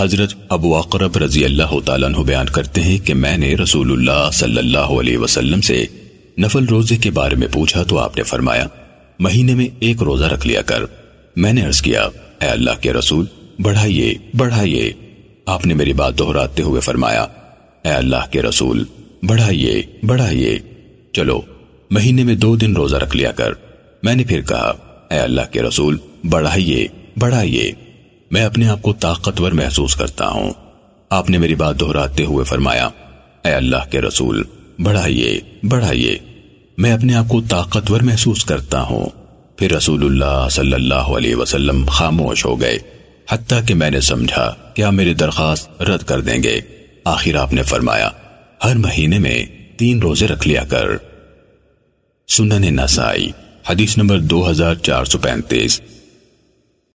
حضرت ابو اقرب رضی اللہ تعالیٰ عنہ بیان کرتے ہیں کہ میں نے رسول اللہ صلی اللہ علیہ وسلم سے نفل روزے کے بارے میں پوچھا تو آپ نے فرمایا، مہینے میں ایک روزہ رکھ لیا کر۔ میں نے عرض کیا، اے اللہ کے رسول، بڑھائیے بڑھائیے۔ آپ نے میری بات دہراتے ہوئے فرمایا، اے اللہ کے رسول، بڑھائیے بڑھائیے۔ چلو، مہینے میں دو دن روزہ رکھ لیا کر۔ میں نے پھر کہا، اے اللہ کے رسول، بڑھائیے بڑھائیے۔ میں اپنے آپ کو طاقتور محسوس کرتا ہوں۔ آپ نے میری بات دہراتے ہوئے فرمایا، اے اللہ کے رسول، بڑھائیے بڑھائیے۔ میں اپنے آپ کو طاقتور محسوس کرتا ہوں۔ پھر رسول اللہ صلی اللہ علیہ وسلم خاموش ہو گئے۔ حتیٰ کہ میں نے سمجھا کہ آپ میری درخواست رد کر دیں گے۔ آخر آپ نے فرمایا، ہر مہینے میں تین روزے رکھ لیا کر۔ سنن نسائی، حدیث نمبر دو ہزار چار سو پینتیس۔